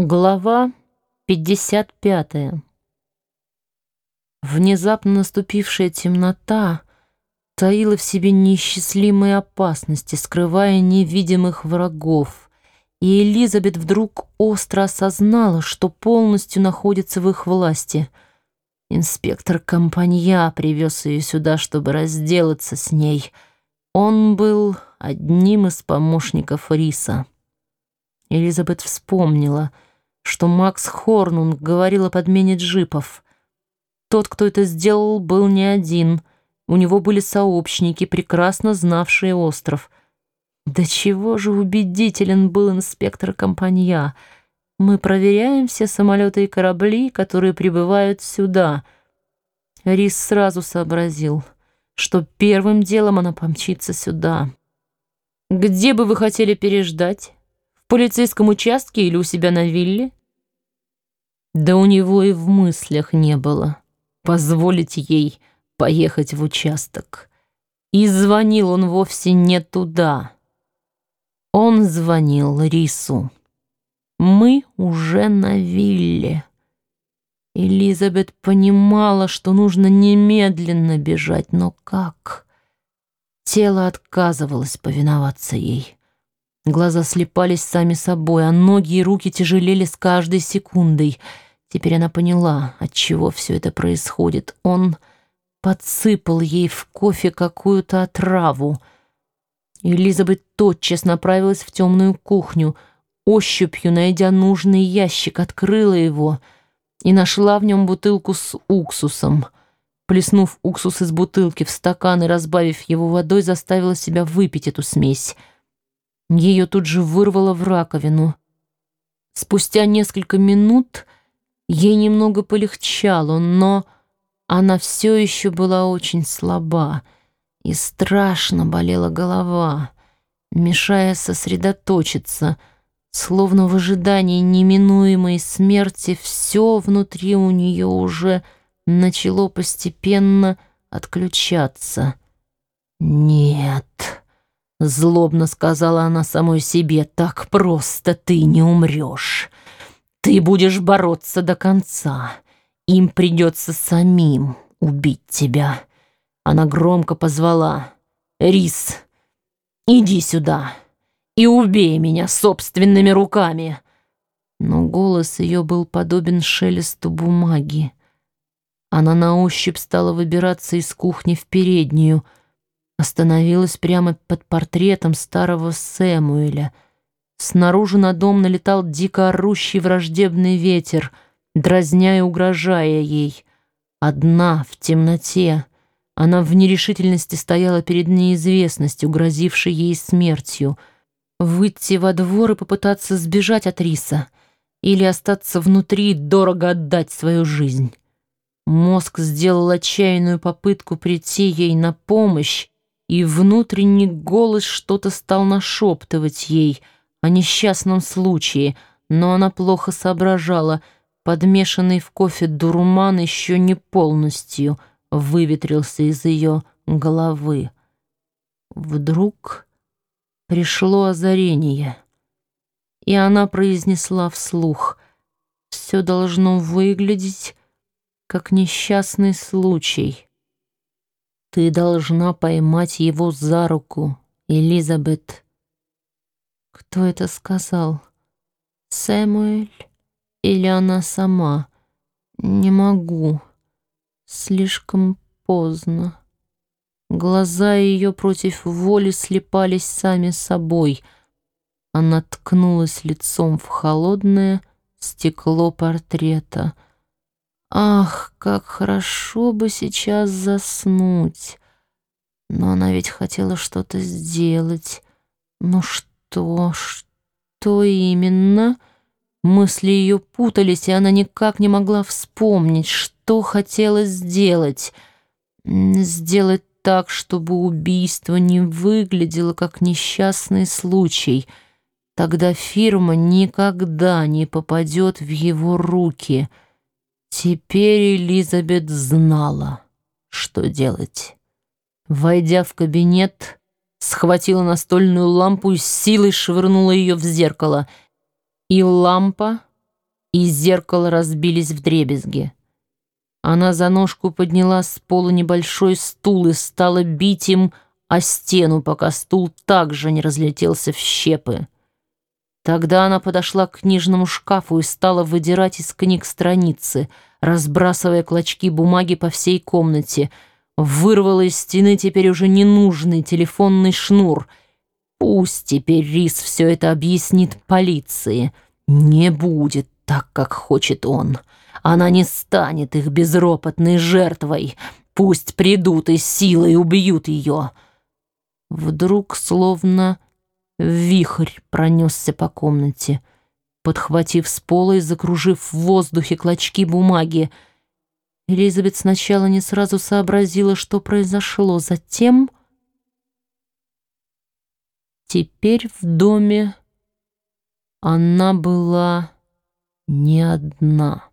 Глава 55. Внезапно наступившая темнота таила в себе неисчислимые опасности, скрывая невидимых врагов, и Элизабет вдруг остро осознала, что полностью находится в их власти. Инспектор Компанья привез ее сюда, чтобы разделаться с ней. Он был одним из помощников Риса. Элизабет вспомнила — что Макс Хорнунг говорил о подмене джипов. Тот, кто это сделал, был не один. У него были сообщники, прекрасно знавшие остров. Да чего же убедителен был инспектор компанья. Мы проверяем все самолеты и корабли, которые прибывают сюда. Рис сразу сообразил, что первым делом она помчится сюда. «Где бы вы хотели переждать? В полицейском участке или у себя на вилле?» Да у него и в мыслях не было позволить ей поехать в участок. И звонил он вовсе не туда. Он звонил Рису. Мы уже на вилле. Элизабет понимала, что нужно немедленно бежать, но как? Тело отказывалось повиноваться ей. Глаза слепались сами собой, а ноги и руки тяжелели с каждой секундой — Теперь она поняла, от чего все это происходит. Он подсыпал ей в кофе какую-то отраву. Элизабет тотчас направилась в темную кухню, ощупью, найдя нужный ящик, открыла его и нашла в нем бутылку с уксусом. Плеснув уксус из бутылки в стакан и разбавив его водой, заставила себя выпить эту смесь. Ее тут же вырвало в раковину. Спустя несколько минут Ей немного полегчало, но она все еще была очень слаба, и страшно болела голова, мешая сосредоточиться, словно в ожидании неминуемой смерти все внутри у нее уже начало постепенно отключаться. «Нет», — злобно сказала она самой себе, — «так просто ты не умрешь». Ты будешь бороться до конца. Им придется самим убить тебя. Она громко позвала. Рис, иди сюда и убей меня собственными руками. Но голос ее был подобен шелесту бумаги. Она на ощупь стала выбираться из кухни в переднюю, остановилась прямо под портретом старого Сэмуэля — Снаружи на дом налетал дико орущий враждебный ветер, дразня и угрожая ей. Одна, в темноте, она в нерешительности стояла перед неизвестностью, грозившей ей смертью. Выйти во двор и попытаться сбежать от риса или остаться внутри и дорого отдать свою жизнь. Мозг сделал отчаянную попытку прийти ей на помощь, и внутренний голос что-то стал нашептывать ей — о несчастном случае, но она плохо соображала. Подмешанный в кофе дурман еще не полностью выветрился из ее головы. Вдруг пришло озарение, и она произнесла вслух «Все должно выглядеть, как несчастный случай. Ты должна поймать его за руку, Элизабет». Кто это сказал? Сэмуэль или она сама? Не могу. Слишком поздно. Глаза ее против воли слепались сами собой. Она ткнулась лицом в холодное стекло портрета. Ах, как хорошо бы сейчас заснуть. Но она ведь хотела что-то сделать. Ну что? Что? Что именно? Мысли ее путались, и она никак не могла вспомнить, что хотела сделать. Сделать так, чтобы убийство не выглядело как несчастный случай. Тогда фирма никогда не попадет в его руки. Теперь Элизабет знала, что делать. Войдя в кабинет, схватила настольную лампу и с силой швырнула ее в зеркало. И лампа и зеркало разбились в дребезги. Она за ножку подняла с пола небольшой стул и стала бить им о стену, пока стул также не разлетелся в щепы. Тогда она подошла к книжному шкафу и стала выдирать из книг страницы, разбрасывая клочки бумаги по всей комнате. Вырвала из стены теперь уже ненужный телефонный шнур. Пусть теперь Рис все это объяснит полиции. Не будет так, как хочет он. Она не станет их безропотной жертвой. Пусть придут и силой убьют ее. Вдруг, словно Вихрь пронесся по комнате, подхватив с пола и закружив в воздухе клочки бумаги. Элизабет сначала не сразу сообразила, что произошло. Затем... Теперь в доме она была не одна.